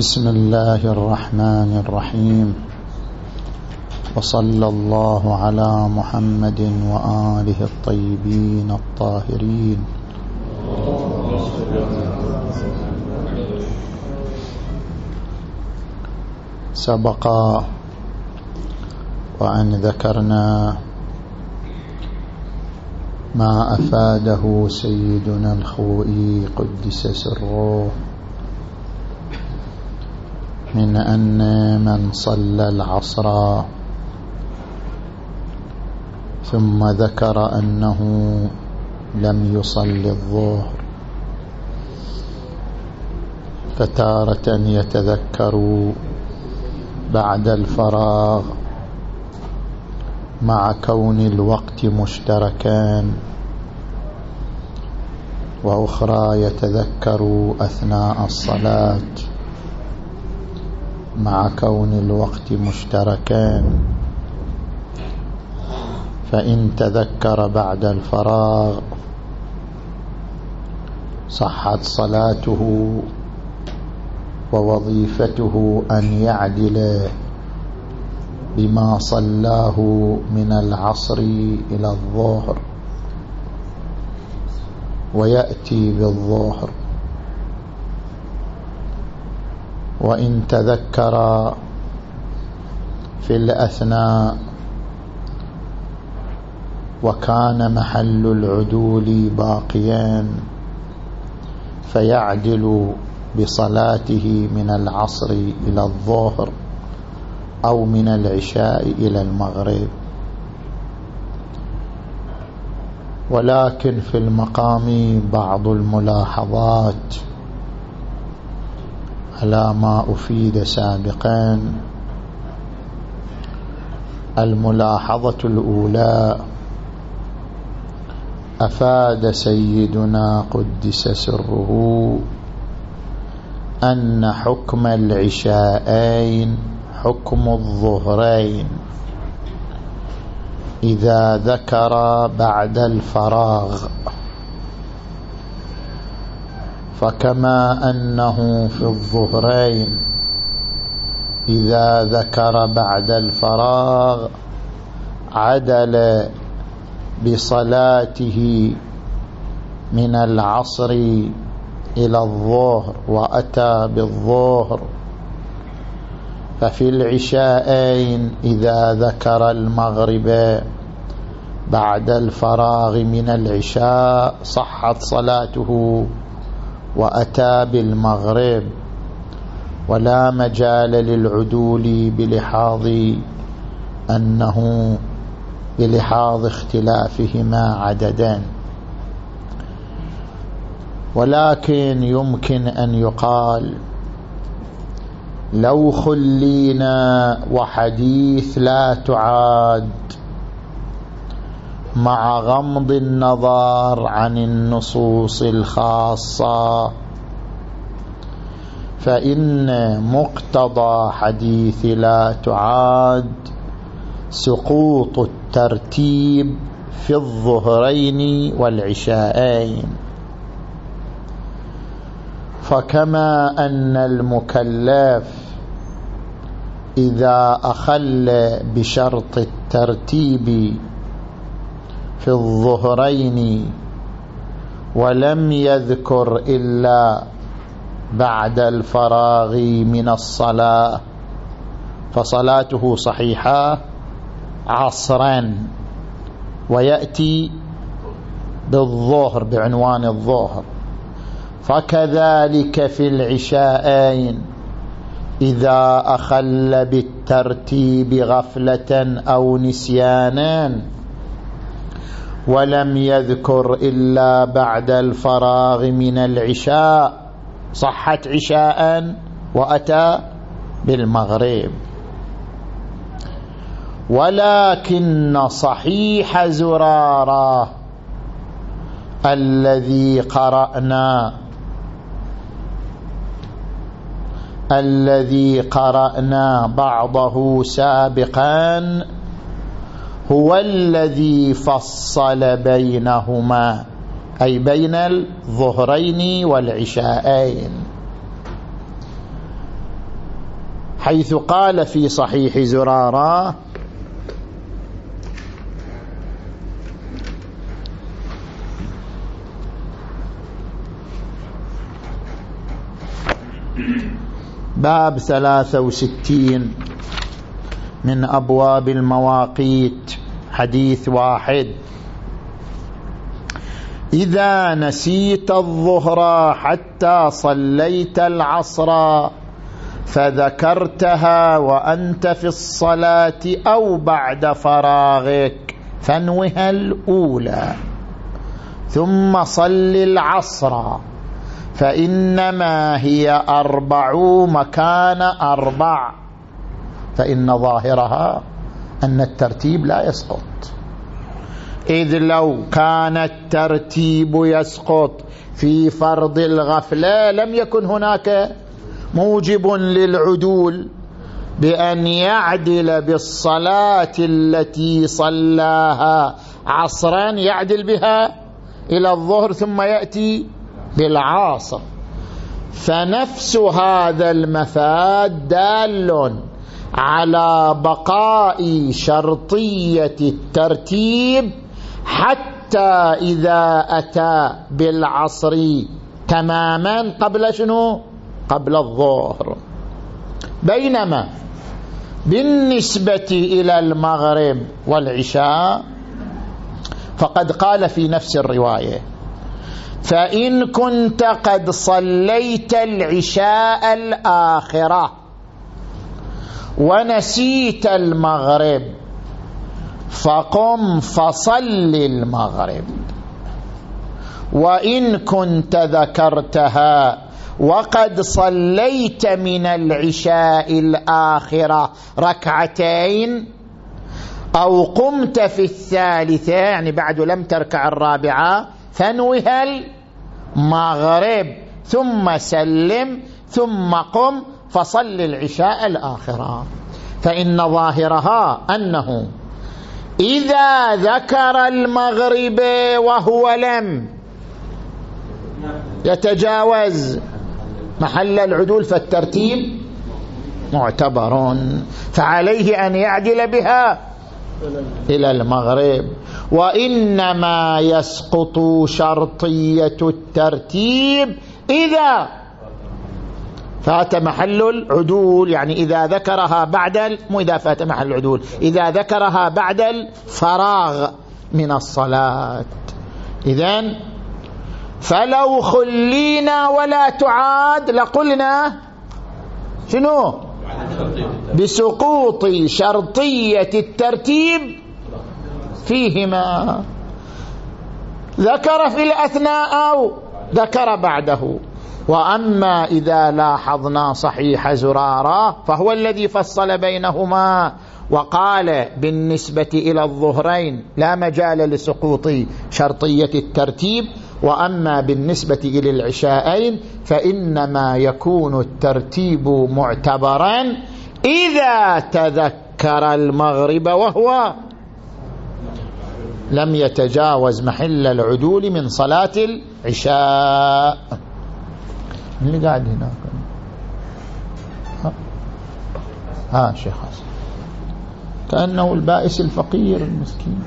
بسم الله الرحمن الرحيم. وصلى الله على محمد وآله الطيبين الطاهرين. سبق وأن ذكرنا ما أفاده سيدنا الخوئي قدس سره. من أن من صلى العصر ثم ذكر أنه لم يصل الظهر فتارة يتذكر بعد الفراغ مع كون الوقت مشتركان وأخرى يتذكر أثناء الصلاة مع كون الوقت مشتركان. فإن تذكر بعد الفراغ صحت صلاته ووظيفته أن يعدل بما صلاه من العصر إلى الظهر ويأتي بالظهر. وإن تذكر في الأثناء وكان محل العدول باقيا فيعدل بصلاته من العصر إلى الظهر أو من العشاء إلى المغرب. ولكن في المقام بعض الملاحظات على ما أفيد سابقا. الملاحظة الأولى أفاد سيدنا قدس سره أن حكم العشاءين حكم الظهرين. إذا ذكر بعد الفراغ فكما أنه في الظهرين إذا ذكر بعد الفراغ عدل بصلاته من العصر إلى الظهر وأتى بالظهر ففي العشاءين إذا ذكر المغرب بعد الفراغ من العشاء صحت صلاته وأتى بالمغرب ولا مجال للعدول بلحاظ أنه بلحاظ اختلافهما عددان. ولكن يمكن أن يقال لو خلينا وحديث لا تعاد مع غمض النظر عن النصوص الخاصة. فإن مقتضى حديث لا تعاد سقوط الترتيب في الظهرين والعشاءين. فكما أن المكلف إذا أخل بشرط الترتيب في الظهرين ولم يذكر إلا بعد الفراغ من الصلاة فصلاته صحيحة عصرا ويأتي بالظهر بعنوان الظهر. فكذلك في العشاءين إذا أخل بالترتيب غفلة أو نسيانا ولم يذكر إلا بعد الفراغ من العشاء. صحت عشاء وأتى بالمغرب. ولكن صحيح زرارة الذي قرأنا الذي قرأنا بعضه سابقا هو الذي فصل بينهما أي بين الظهرين والعشاءين. حيث قال في صحيح زرارة باب ثلاثة وستين من أبواب المواقيت. حديث واحد. إذا نسيت الظهر حتى صليت العصر فذكرتها وأنت في الصلاة أو بعد فراغك. فانوها الأولى. ثم صل العصر. فإنما هي أربع مكان أربع. فإن ظاهرها أن الترتيب لا يسقط. إذ لو كان الترتيب يسقط في فرض الغفلة لم يكن هناك موجب للعدول بأن يعدل بالصلاة التي صلاها عصرا يعدل بها إلى الظهر ثم يأتي بالعاصر. فنفس هذا المفاد دال على بقاء شرطية الترتيب حتى إذا أتى بالعصر تماما قبل شنو؟ قبل الظهر. بينما بالنسبة إلى المغرب والعشاء فقد قال في نفس الرواية فإن كنت قد صليت العشاء الآخرة ونسيت المغرب. فقم فصل المغرب. وإن كنت ذكرتها وقد صليت من العشاء الآخرة ركعتين أو قمت في الثالثة يعني بعد لم تركع الرابعة فانوها المغرب. ثم سلم ثم قم فصل العشاء الآخرة. فإن ظاهرها أنه إذا ذكر المغرب وهو لم يتجاوز محل العدول فالترتيب معتبر. فعليه أن يعدل بها إلى المغرب. وإنما يسقط شرطية الترتيب إذا فات محل العدول يعني إذا ذكرها بعد مو إذا فات محل العدول إذا ذكرها بعد الفراغ من الصلاة. إذن فلو خلينا ولا تعاد لقلنا شنو؟ بسقوط شرطية الترتيب فيهما. ذكر في الأثناء أو ذكر بعده. وأما إذا لاحظنا صحيح زرارة فهو الذي فصل بينهما وقال بالنسبة إلى الظهرين لا مجال لسقوط شرطية الترتيب وأما بالنسبة إلى العشاءين فإنما يكون الترتيب معتبرا إذا تذكر المغرب وهو لم يتجاوز محل العدول من صلاة العشاء. اللي قاعد هناك. ها, ها شيخ حسن. كأنه البائس الفقير المسكين.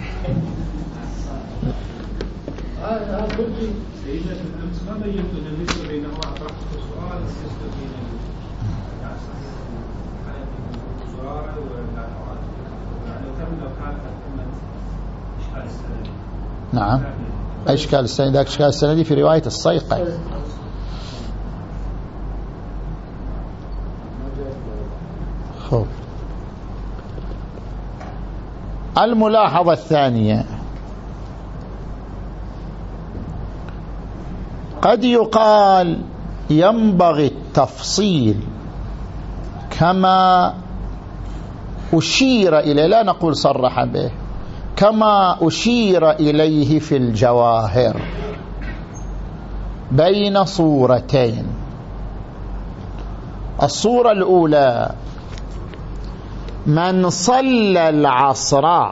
نعم. أشكال السند ذاك أشكال السند في رواية الصيقه خب الملاحظة الثانية. قد يقال ينبغي التفصيل كما أشير إليه لا نقول صرح به كما أشير إليه في الجواهر بين صورتين. الصورة الأولى من صلى العصر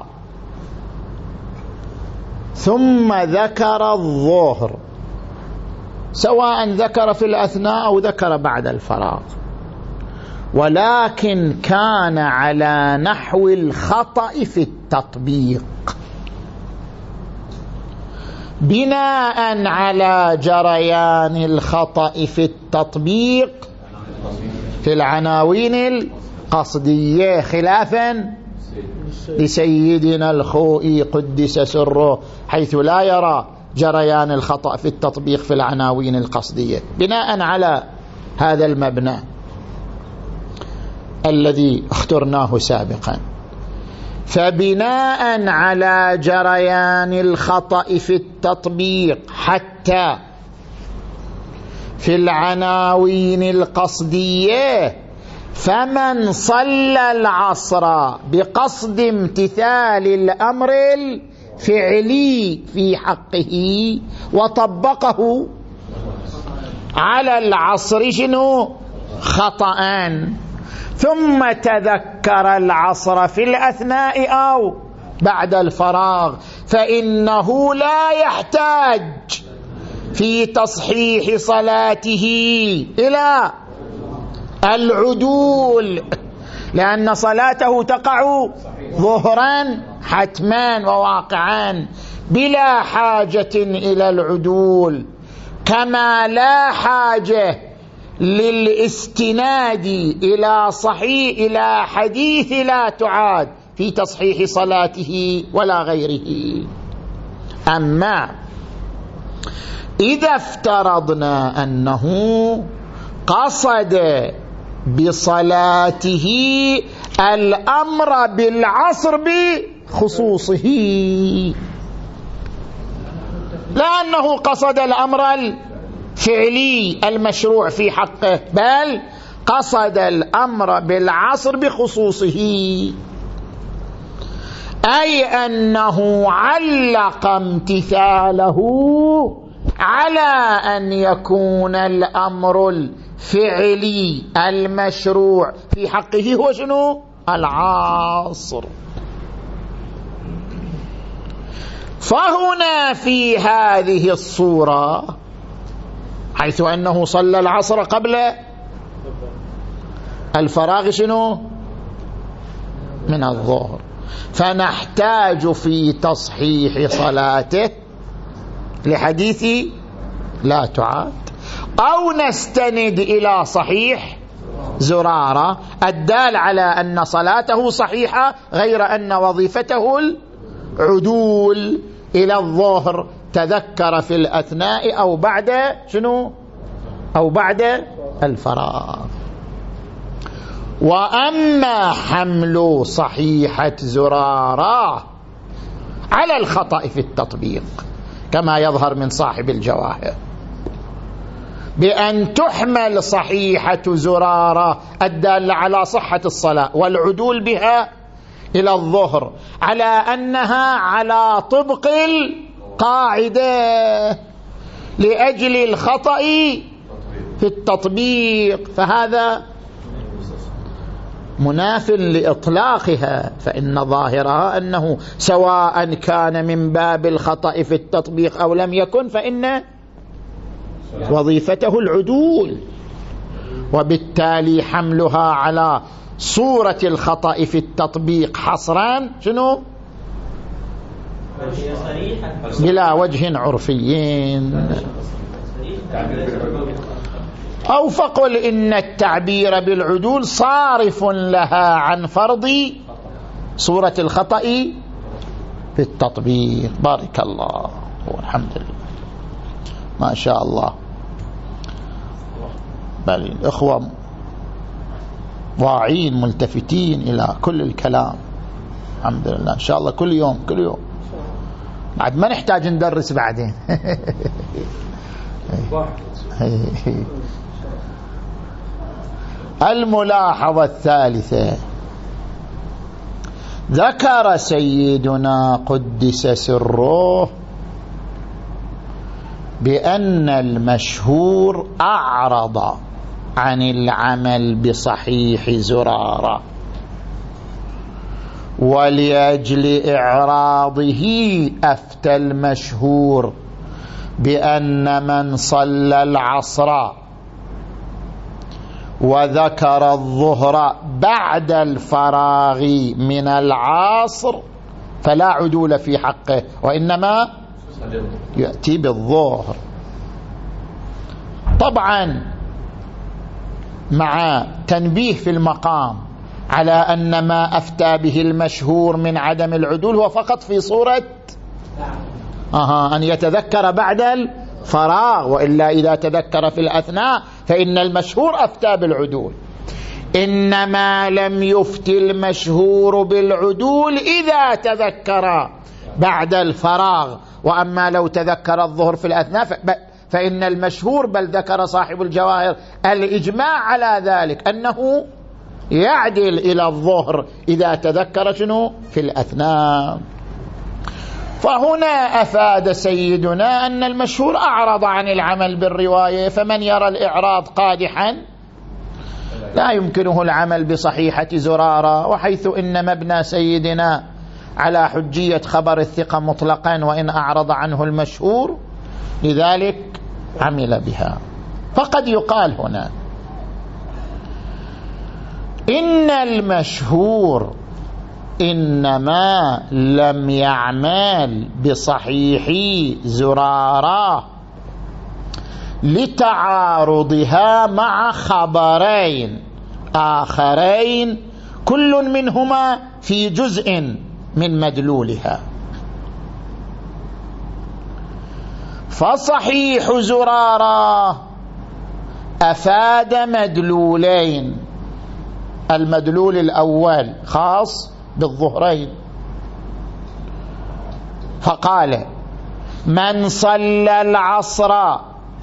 ثم ذكر الظهر سواء ذكر في الأثناء أو ذكر بعد الفراغ. ولكن كان على نحو الخطأ في التطبيق. بناء على جريان الخطأ في التطبيق في العناوين القصدية خلافا لسيدنا الخوئي قدس سره حيث لا يرى جريان الخطأ في التطبيق في العناوين القصدية بناء على هذا المبنى الذي اخترناه سابقا. فبناء على جريان الخطأ في التطبيق حتى في العناوين القصدية فمن صلى العصر بقصد امتثال الأمر الفعلي في حقه وطبقه على العصر شنو؟ خطأ. ثم تذكر العصر في الأثناء أو بعد الفراغ فإنه لا يحتاج في تصحيح صلاته إلى العدول لأن صلاته تقع ظهرا حتما وواقعا بلا حاجة إلى العدول كما لا حاجة للاستناد إلى صحيح إلى حديث لا تعاد في تصحيح صلاته ولا غيره. أما إذا افترضنا أنه قصد بصلاته الأمر بالعصر بخصوصه. لأنه قصد الأمر الفعلي المشروع في حقه بل قصد الأمر بالعصر بخصوصه. أي أنه علق امتثاله على أن يكون الأمر الفعلي المشروع. في حقه هو شنو؟ العاصر. فهنا في هذه الصورة حيث أنه صلى العصر قبل الفراغ شنو؟ من الظهر. فنحتاج في تصحيح صلاته لحديث لا تعاد. أو نستند إلى صحيح زرارة. الدال على أن صلاته صحيحة غير أن وظيفته العدول إلى الظهر تذكر في الأثناء أو بعد شنو؟ أو بعد الفراغ. وأما حمل صحيحة زرارة على الخطأ في التطبيق كما يظهر من صاحب الجواهر. بأن تحمل صحيحة زرارة الدالة على صحة الصلاة والعدول بها إلى الظهر على أنها على طبق القاعدة لأجل الخطأ في التطبيق. فهذا مناف لإطلاقها فإن ظاهرها أنه سواء كان من باب الخطأ في التطبيق أو لم يكن فإن وظيفته العدول. وبالتالي حملها على صورة الخطأ في التطبيق حصرا شنو؟ بلا وجه عرفيين. أو فقل إن التعبير بالعدول صارف لها عن فرض صورة الخطأ في التطبيق. بارك الله والحمد لله. ما شاء الله. بل الإخوة واعين ملتفتين إلى كل الكلام. الحمد لله. إن شاء الله كل يوم كل يوم. بعد ما نحتاج ندرس بعدين. الملاحظة الثالثة. ذكر سيدنا قدس سره بأن المشهور أعرض عن العمل بصحيح زرارة. ولأجل إعراضه أفتى المشهور بأن من صلى العصر وذكر الظهر بعد الفراغ من العصر فلا عدول في حقه وإنما يأتي بالظهر. طبعا مع تنبيه في المقام على أن ما أفتى به المشهور من عدم العدول هو فقط في صورة أها أن يتذكر بعد الفراغ وإلا إذا تذكر في الأثناء فإن المشهور أفتى بالعدول. إنما لم يفت المشهور بالعدول إذا تذكر بعد الفراغ. وأما لو تذكر الظهر في الأثناء فإن المشهور بل ذكر صاحب الجواهر الإجماع على ذلك أنه يعدل إلى الظهر إذا تذكر شنو؟ في الأثناء. فهنا أفاد سيدنا أن المشهور أعرض عن العمل بالرواية فمن يرى الإعراض قادحا لا يمكنه العمل بصحيحة زرارة وحيث إن مبنى سيدنا على حجية خبر الثقة مطلقا وإن أعرض عنه المشهور لذلك عمل بها. فقد يقال هنا إن المشهور إنما لم يعمل بصحيح زرارة لتعارضها مع خبرين آخرين كل منهما في جزء من مدلولها. فصحيح زرارة أفاد مدلولين. المدلول الأول خاص بالظهرين. فقال من صلى العصر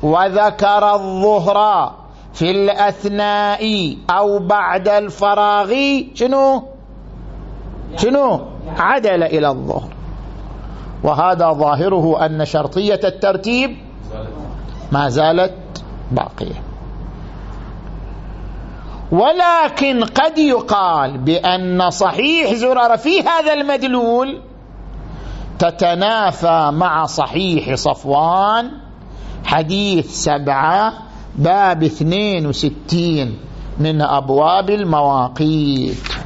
وذكر الظهر في الأثناء أو بعد الفراغ شنو؟ شنو؟ عدل إلى الظهر. وهذا ظاهره أن شرطية الترتيب ما زالت باقية. ولكن قد يقال بأن صحيح زرار في هذا المدلول تتنافى مع صحيح صفوان حديث سبعة باب اثنين وستين من أبواب المواقيت.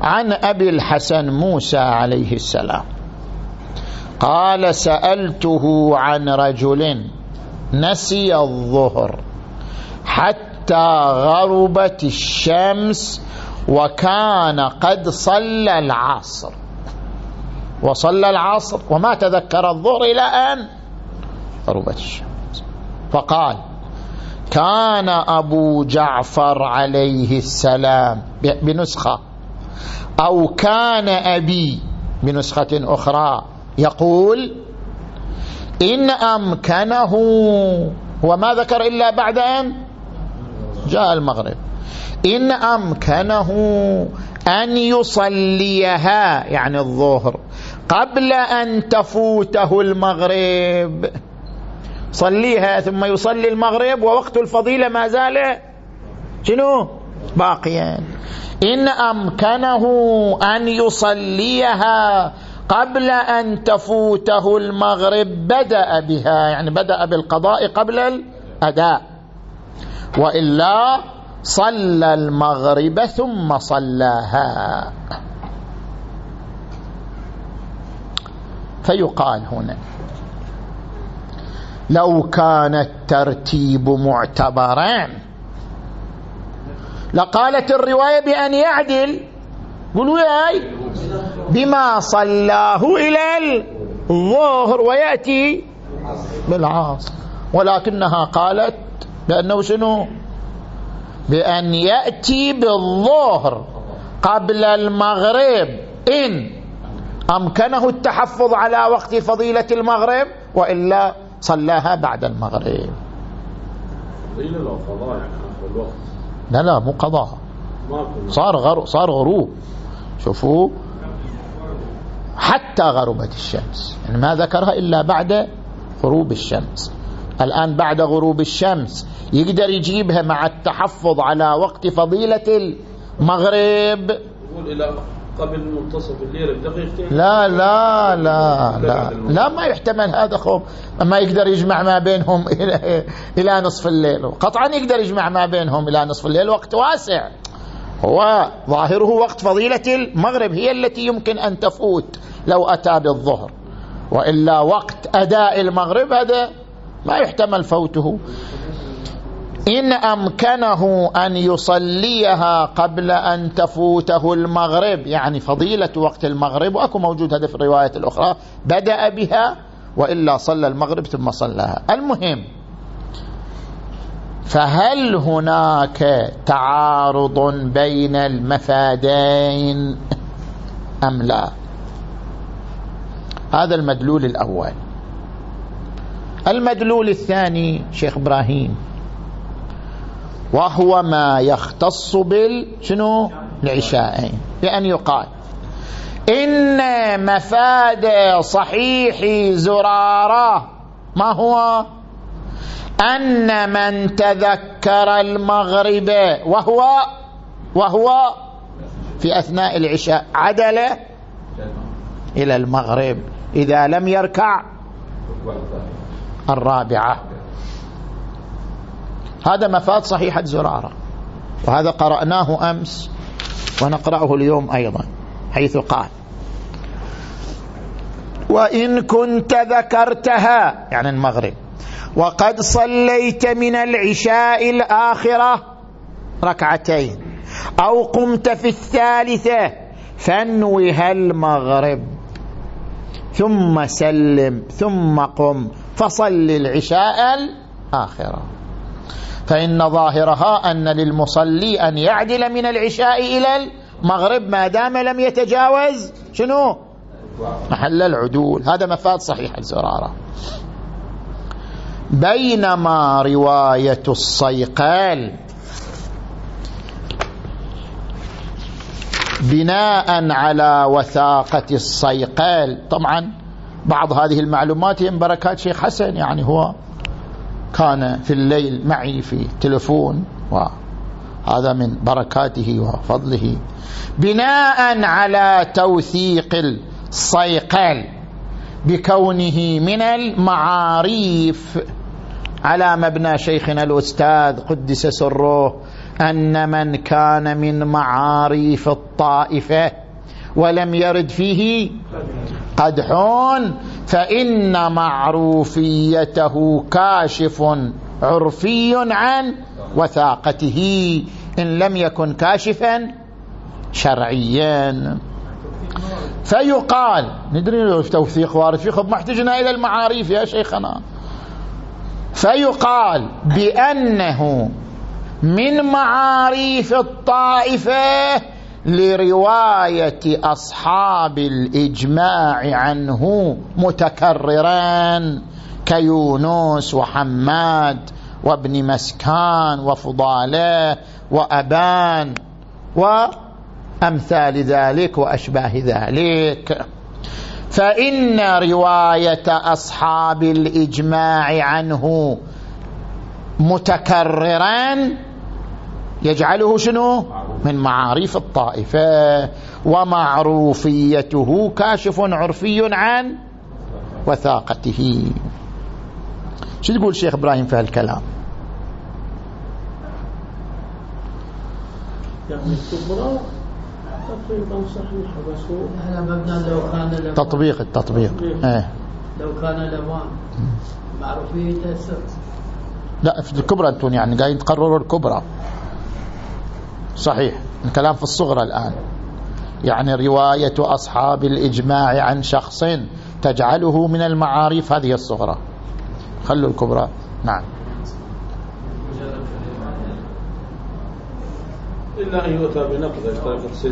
عن أبي الحسن موسى عليه السلام. قال سألته عن رجل نسي الظهر حتى غربت الشمس وكان قد صلى العصر. وصلى العصر وما تذكر الظهر إلى أن غربت الشمس. فقال كان أبو جعفر عليه السلام بنسخة أو كان أبي بنسخة أخرى يقول إن أمكنه وما ذكر إلا بعد أن جاء المغرب. إن أمكنه أن يصليها يعني الظهر قبل أن تفوته المغرب. صليها ثم يصلي المغرب ووقت الفضيلة ما زال شنو؟ باقيا. إن أمكنه أن يصليها قبل أن تفوته المغرب بدأ بها يعني بدأ بالقضاء قبل الأداء. وإلا صلى المغرب ثم صلاها. فيقال هنا لو كان الترتيب معتبرا لقالت الرواية بأن يعدل. قلوا ياي بما صلاه إلى الظهر ويأتي بالعاصر ولكنها قالت بأنه شنو؟ بأن يأتي بالظهر قبل المغرب. إن أمكنه التحفظ على وقت فضيلة المغرب وإلا صلاها بعد المغرب. لا لا مو قضاء. صار غرو صار غروب. شوفوا حتى غربت الشمس. يعني ما ذكرها إلا بعد غروب الشمس. الآن بعد غروب الشمس يقدر يجيبها مع التحفظ على وقت فضيلة المغرب. قبل منتصف الليل بدقيقتين لا لا لا لا لا ما يحتمل هذا خوف. ما يقدر يجمع ما بينهم إلى, إلى نصف الليل. قطعا يقدر يجمع ما بينهم إلى نصف الليل. وقت واسع. هو ظاهره وقت فضيلة المغرب هي التي يمكن أن تفوت لو أتى بالظهر. وإلا وقت أداء المغرب هذا ما يحتمل فوته. إن أمكنه أن يصليها قبل أن تفوته المغرب يعني فضيلة وقت المغرب وأكو موجود هذا في الرواية الأخرى بدأ بها وإلا صلى المغرب ثم صلاها. المهم فهل هناك تعارض بين المفادين أم لا؟ هذا المدلول الأول. المدلول الثاني شيخ إبراهيم وهو ما يختص بال شنو؟ العشاءين. بأن يقال إن مفاد صحيح زرارة ما هو؟ أن من تذكر المغرب وهو وهو في أثناء العشاء عدل إلى المغرب إذا لم يركع الرابعة. هذا مفاد صحيحة زرارة. وهذا قرأناه أمس ونقرأه اليوم أيضا حيث قال وإن كنت ذكرتها يعني المغرب وقد صليت من العشاء الآخرة ركعتين أو قمت في الثالثة فانوها المغرب. ثم سلم ثم قم فصل العشاء الآخرة. فإن ظاهرها أن للمصلي أن يعدل من العشاء إلى المغرب ما دام لم يتجاوز شنو؟ محل العدول. هذا مفاد صحيح الزرارة. بينما رواية الصيقال بناء على وثاقة الصيقال طبعا بعض هذه المعلومات هي بركات شيخ حسن يعني هو كان في الليل معي في تلفون وهذا من بركاته وفضله. بناء على توثيق الصيقل بكونه من المعاريف على مبنى شيخنا الأستاذ قدس سره أن من كان من معاريف الطائفة ولم يرد فيه قدح فإن معروفيته كاشف عرفي عن وثاقته إن لم يكن كاشفا شرعيا. فيقال ندري لو توثيق وارد فيه خب ما احتجنا إلى المعاريف يا شيخنا. فيقال بأنه من معاريف الطائفة لرواية أصحاب الإجماع عنه متكرران كيونس وحماد وابن مسكان وفضالة وأبان وأمثال ذلك وأشباه ذلك. فإن رواية أصحاب الإجماع عنه متكررا يجعله شنو؟ من معاريف الطائفة ومعروفيته كاشف عرفي عن وثاقته. شو تقول شيخ إبراهيم في هالكلام؟ يعني تطبيق التطبيق. إيه. لو كان لبان معروفيته لا في الكبرى أنتم يعني قاعدين تقرروا الكبرى. صحيح. الكلام في الصغرى الآن. يعني رواية أصحاب الإجماع عن شخص تجعله من المعارف هذه الصغرى. خلوا الكبرى. نعم. إلا أن يؤتى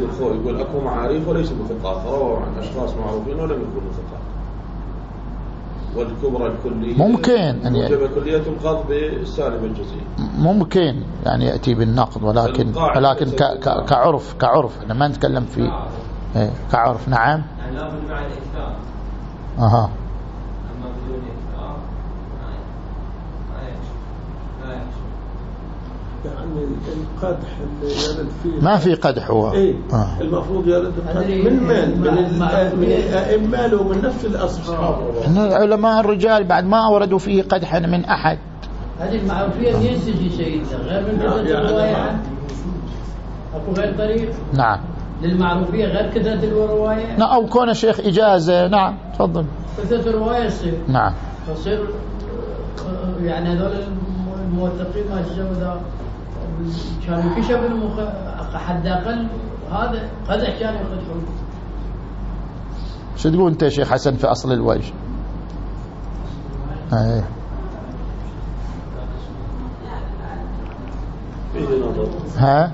الخوي يقول أكو معاريف وليس بثقات رووا عن أشخاص معروفين ولم يكونوا ثقات والكبرى الكلية. ممكن أن يعني كلية القض بالسالب الجزئي. ممكن يعني يأتي بالنقض ولكن ولكن ك ك كعرف كعرف. إحنا ما نتكلم في إيه كعرف. نعم. يعني لابد مع الإكثار أها. أما بدون إكثار ما ما يكشف لا يكشف يعني القدح اللي يرد فيه. ما في قدح هو. إيه. آه. المفروض يرد القدح. من من من من الأئمة ومن نفس الأصحاب. إن العلماء الرجال بعد ما أوردوا فيه قدحا من أحد. هذه المعروفية ينسجي سيدنا غير من كثرة يعني الرواية؟ ما- عنه أكو غير طريق؟ نعم. للمعروفية غير كثرة الرواية؟ نعم، أو كون شيخ إجازة. نعم تفضل. كثرة الرواية تصير نعم. تصير آه، يعني هذول الموثقين ما ذا. كانوا كشف المخ حد أقل هذا قدح كانوا يقدحون شو تقول أنت يا شيخ حسن في أصل الوجه. فيه نظر ها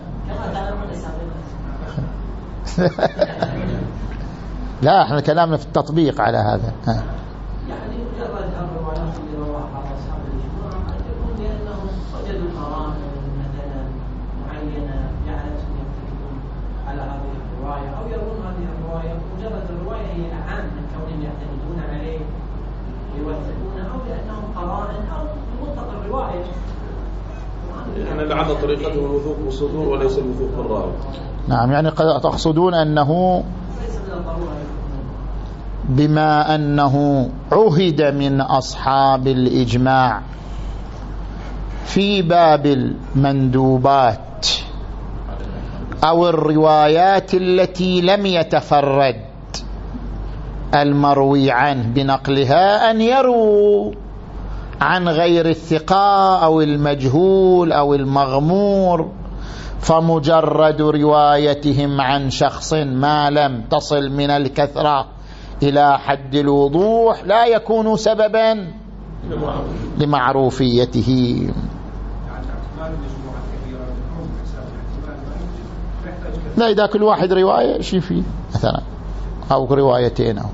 لا إحنا كلامنا في التطبيق على هذا ها. يعني مجرد الروايات اللي رواها اصحاب الاجماع قد يكون لانهم وجدوا قرائن مثلا معينه جعلتهم يتفقون على هذه الروايه أو يرون هذه الروايه مجرد الروايه هي اعم من كونهم يعتمدون عليه يوثقونه أو لانهم قرائن أو منطق الروايه لعل طريقتهم الوثوق بالصدور وليس الوثوق بالراوي نعم يعني قد تقصدون أنه بما أنه عهد من أصحاب الإجماع في باب المندوبات أو الروايات التي لم يتفرد المروي عنه بنقلها أن يروا عن غير الثقة أو المجهول أو المغمور فمجرد روايتهم عن شخص ما لم تصل من الكثرة إلى حد الوضوح لا يكون سببا لمعروفيته. لا إذا كل واحد رواية شي فيه مثلا أو روايتين أو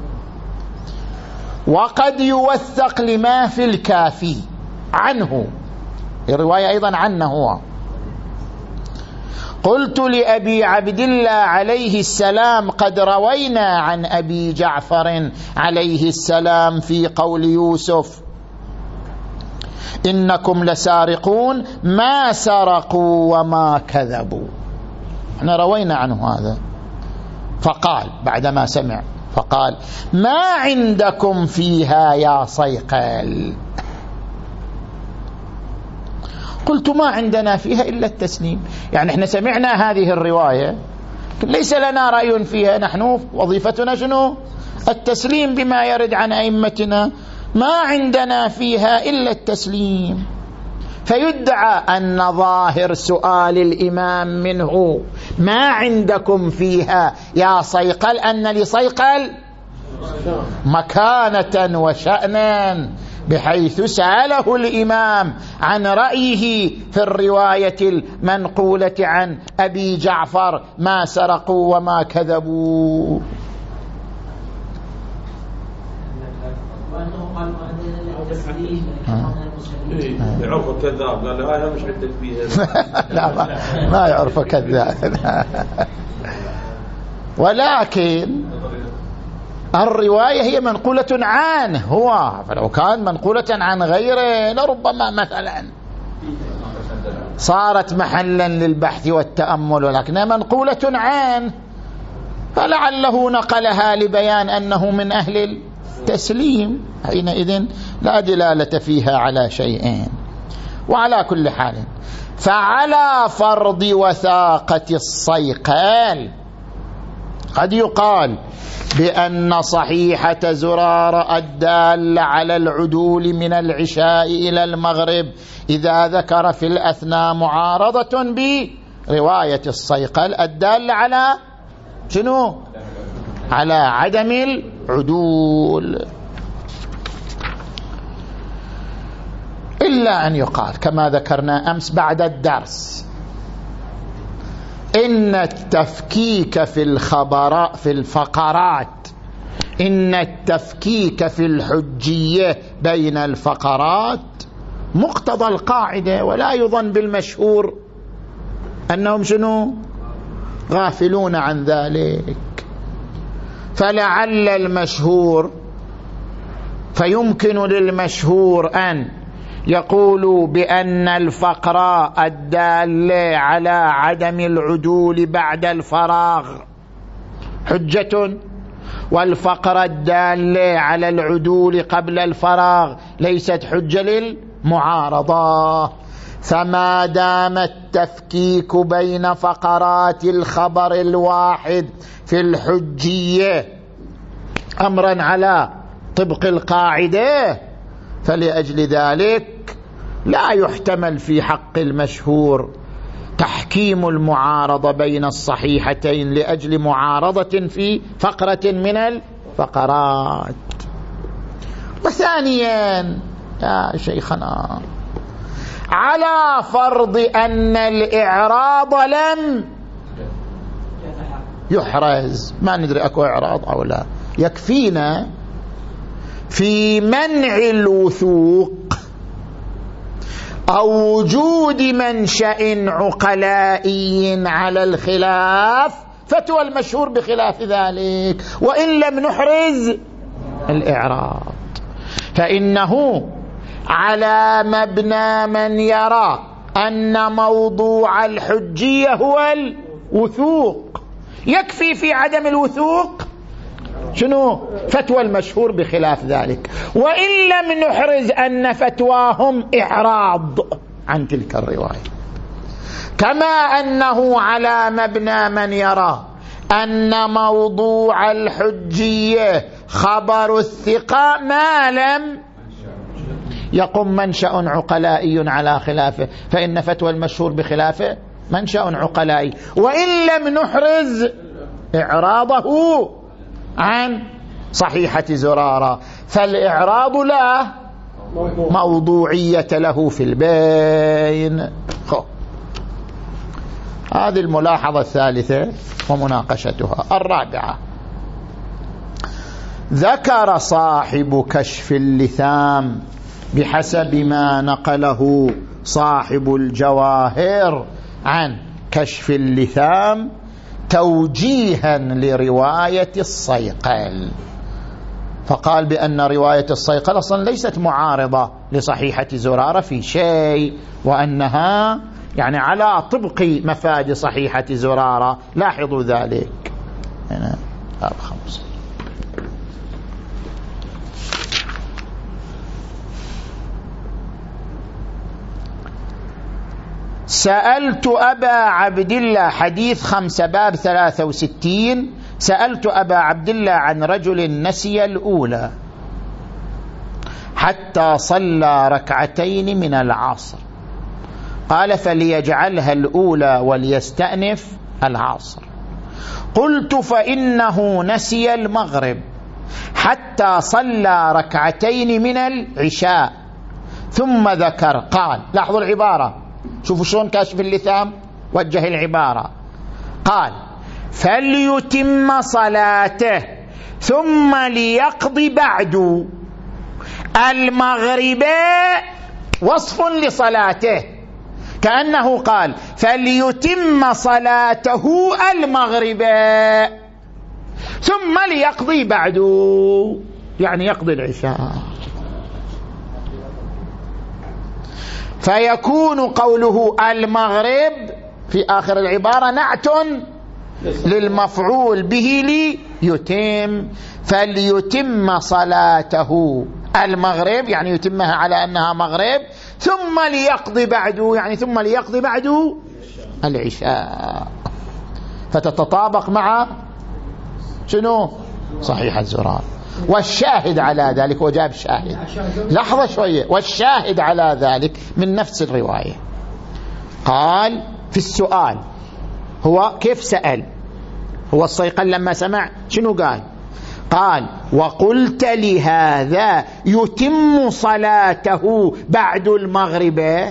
وقد يوثق لما في الكافي عنه. الرواية أيضا عنه هو. قلت لأبي عبد الله عليه السلام قد روينا عن أبي جعفر عليه السلام في قول يوسف إنكم لسارقون ما سرقوا وما كذبوا. إحنا روينا عنه هذا. فقال بعدما سمع فقال ما عندكم فيها يا صيقل؟ قلت ما عندنا فيها إلا التسليم. يعني إحنا سمعنا هذه الرواية ليس لنا رأي فيها نحن وظيفتنا شنو؟ التسليم بما يرد عن أئمتنا. ما عندنا فيها إلا التسليم. فيدعى أن ظاهر سؤال الإمام منه ما عندكم فيها يا صيقل؟ أن لصيقل مكانة وشأنا بحيث سأله الإمام عن رأيه في الرواية المنقولة عن أبي جعفر ما سرقوا وما كذبوا. يعرفه كذاب قال له هاي مش عندك فيها لا ما, ما يعرف كذاب ولكن الرواية هي منقولة عنه هو. فلو كان منقولة عن غيره لربما مثلا صارت محلا للبحث والتأمل ولكنها منقولة عنه فلعله نقلها لبيان أنه من أهل التسليم حينئذ لا دلالة فيها على شيئين وعلى كل حال فعلى فرض وثاقة الصيقال قد يقال بأن صحيحة زرار الدال على العدول من العشاء إلى المغرب إذا ذكر في الأثناء معارضة برواية الصيقل الدال على شنو؟ على عدم العدول إلا أن يقال كما ذكرنا أمس بعد الدرس إن التفكيك في الخبراء في الفقرات إن التفكيك في الحجية بين الفقرات مقتضى القاعدة ولا يظن بالمشهور أنهم شنو؟ غافلون عن ذلك. فلعل المشهور فيمكن للمشهور أن يقول بأن الفقر الدال على عدم العدول بعد الفراغ. حجة. والفقر الدال على العدول قبل الفراغ ليست حجة للمعارضة. فما دام التفكيك بين فقرات الخبر الواحد في الحجية أمرا على طبق القاعدة فلأجل ذلك لا يحتمل في حق المشهور تحكيم المعارضة بين الصحيحتين لأجل معارضة في فقرة من الفقرات. وثانيا يا شيخنا على فرض أن الإعراض لم يحرز. ما ندري أكو إعراض أو لا. يكفينا في منع الوثوق أو وجود منشأ عقلائي على الخلاف. فتوى المشهور بخلاف ذلك. وإن لم نحرز الإعراض. فإنه على مبنى من يرى أن موضوع الحجية هو الوثوق. يكفي في عدم الوثوق شنو؟ فتوى المشهور بخلاف ذلك. وإن لم نحرز أن فتواهم إعراض عن تلك الرواية. كما أنه على مبنى من يرى أن موضوع الحجية خبر الثقة ما لم يقم منشأ عقلائي على خلافه فإن فتوى المشهور بخلافه منشأ عقلائي. وإن لم نحرز إعراضه عن صحيحة زرارة فالإعراض لا موضوعية له في البين. خو. هذه الملاحظة الثالثة ومناقشتها. الرابعة. ذكر صاحب كشف اللثام. بحسب ما نقله صاحب الجواهر عن كشف اللثام توجيها لرواية الصيقل. فقال بأن رواية الصيقل أصلا ليست معارضة لصحيحة زرارة في شيء وأنها يعني على طبق مفاد صحيحة زرارة. لاحظوا ذلك. هنا باب خمسة. سألت أبا عبد الله حديث خمسة باب ثلاثة وستين. سألت أبا عبد الله عن رجل نسي الأولى حتى صلى ركعتين من العصر. قال فليجعلها الأولى وليستأنف العصر. قلت فإنه نسي المغرب حتى صلى ركعتين من العشاء. ثم ذكر قال لاحظوا العبارة. شوفوا شلون كاشف اللثام؟ وجه العبارة. قال فليتم صلاته ثم ليقضي بعد. المغرب وصف لصلاته. كأنه قال فليتم صلاته المغرب ثم ليقضي بعد. يعني يقضي العشاء. فيكون قوله المغرب في آخر العبارة نعت للمفعول به ليتم فليتم صلاته. المغرب يعني يتمها على أنها مغرب ثم ليقضي بعده يعني ثم ليقضي بعده العشاء. فتتطابق مع شنو؟ صحيح الزرار. والشاهد على ذلك وجاب شاهد. لحظة شوية. والشاهد على ذلك من نفس الرواية. قال في السؤال هو كيف سأل؟ هو الصيقل لما سمع شنو قال؟ قال وقلت لهذا يتم صلاته بعد المغرب.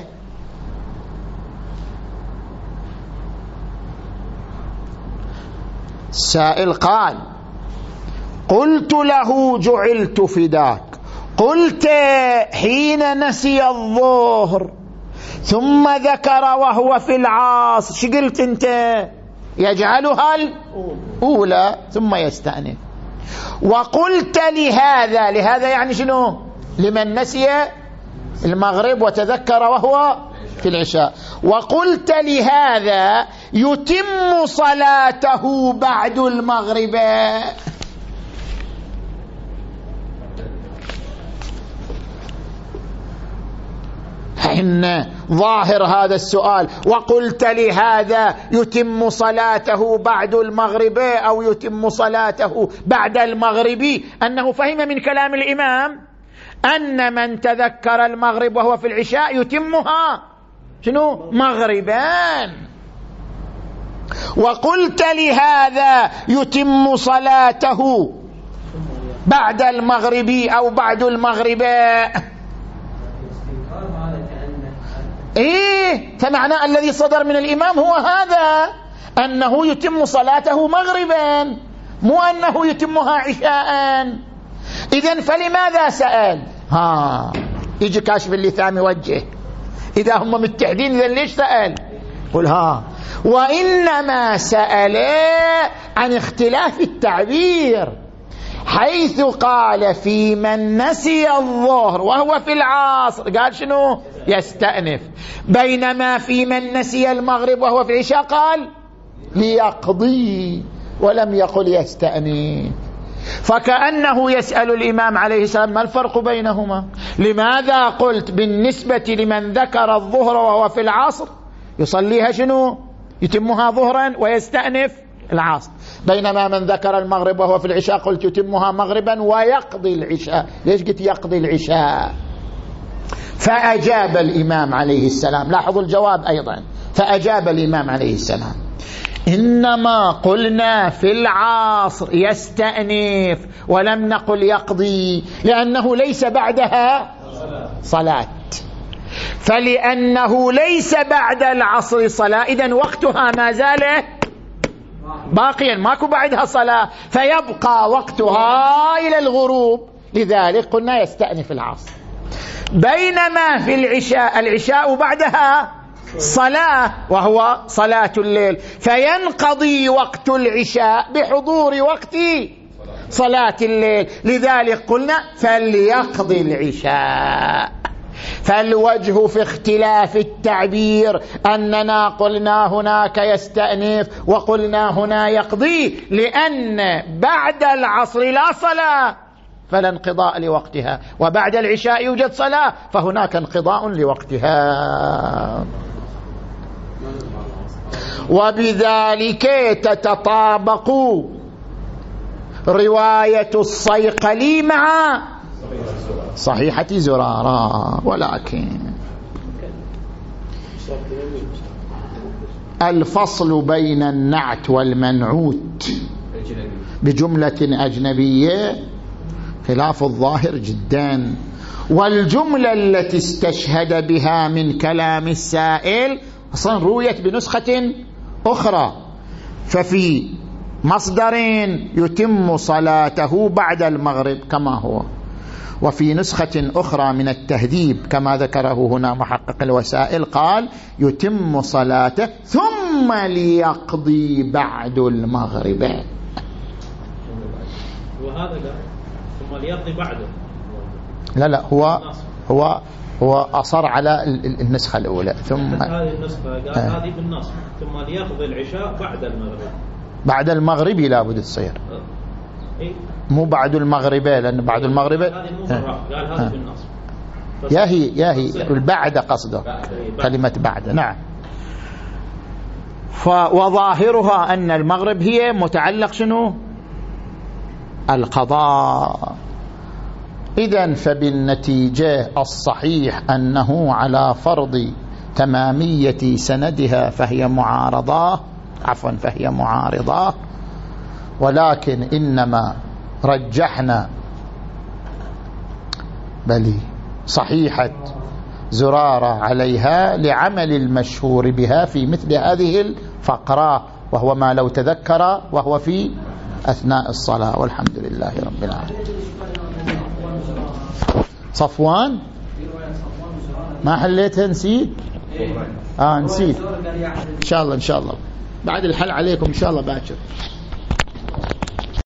سائل قال قلت له جعلت فداك. قلت حين نسي الظهر ثم ذكر وهو في العاص. شو قلت أنت؟ يجعلها الأولى ثم يستأنف. وقلت لهذا لهذا يعني شنو؟ لمن نسي المغرب وتذكر وهو في العشاء. وقلت لهذا يتم صلاته بعد المغرب. إن ظاهر هذا السؤال وقلت لهذا يتم صلاته بعد المغرب أو يتم صلاته بعد المغرب؟ أنه فهم من كلام الإمام أن من تذكر المغرب وهو في العشاء يتمها. شنو؟ مغربان وقلت لهذا يتم صلاته بعد المغرب أو بعد المغرب. إيه فمعنى الذي صدر من الإمام هو هذا أنه يتم صلاته مغربا مو أنه يتمها عشاء إذا فلماذا سأل؟ ها يجي كاشف اللثام يوجه إذا هم متحدين إذا ليش سأل؟ قل ها وإنما سأل عن اختلاف التعبير حيث قال في من نسي الظهر وهو في العصر. قال شنو؟ يستأنف. بينما في من نسي المغرب وهو في العشاء قال ليقضي ولم يقل يستأنف. فكأنه يسأل الإمام عليه السلام ما الفرق بينهما؟ لماذا قلت بالنسبة لمن ذكر الظهر وهو في العصر؟ يصليها شنو؟ يتمها ظهرا ويستأنف العصر. بينما من ذكر المغرب وهو في العشاء قلت يتمها مغربا ويقضي العشاء. ليش قلت يقضي العشاء؟ فأجاب الإمام عليه السلام. لاحظوا الجواب أيضا. فأجاب الإمام عليه السلام. إنما قلنا في العصر يستأنف ولم نقل يقضي لأنه ليس بعدها صلاة. فلأنه ليس بعد العصر صلاة. إذا وقتها ما زال باقيا ماكو بعدها صلاة. فيبقى وقتها إلى الغروب. لذلك قلنا يستأنف العصر بينما في العشاء العشاء بعدها صلاة وهو صلاة الليل. فينقضي وقت العشاء بحضور وقت صلاة الليل. لذلك قلنا فليقضي العشاء. فالوجه في اختلاف التعبير أننا قلنا هناك يستأنف وقلنا هنا يقضي لأن بعد العصر لا صلاة. فلا انقضاء لوقتها. وبعد العشاء يوجد صلاة فهناك انقضاء لوقتها. وبذلك تتطابق رواية الصيقلي مع صحيحة زرارة. ولكن الفصل بين النعت والمنعوت بجملة أجنبية خلاف الظاهر جدا. والجملة التي استشهد بها من كلام السائل أصلا رويت بنسخة أخرى. ففي مصدر يتم صلاته بعد المغرب كما هو. وفي نسخة أخرى من التهذيب كما ذكره هنا محقق الوسائل قال يتم صلاته ثم ليقضي بعد المغرب. وهذا ثم ليقضي بعده. لا لا هو هو هو أصر على النسخة الأولى ثم هذه النسخة قال آه. هذه بالنص ثم ليقضي العشاء بعد المغرب. بعد المغرب لابد تصير آه. إيه؟ مو بعد المغرب لأن بعد المغرب هذه مو قال هذه بالنص يا هي يا هي البعد قصده. كلمة بعد نعم. وظاهرها أن المغرب هي متعلق شنو؟ القضاء. إذا فبالنتيجة الصحيح أنه على فرض تمامية سندها فهي معارضة عفوا فهي معارضة. ولكن إنما رجحنا بل صحيحة زرارة عليها لعمل المشهور بها في مثل هذه الفقرة وهو ما لو تذكر وهو في أثناء الصلاة والحمد لله رب العالمين. صفوان؟ ما حليتها نسيت؟ آه نسيت. إن شاء الله إن شاء الله. بعد الحل عليكم إن شاء الله باكر.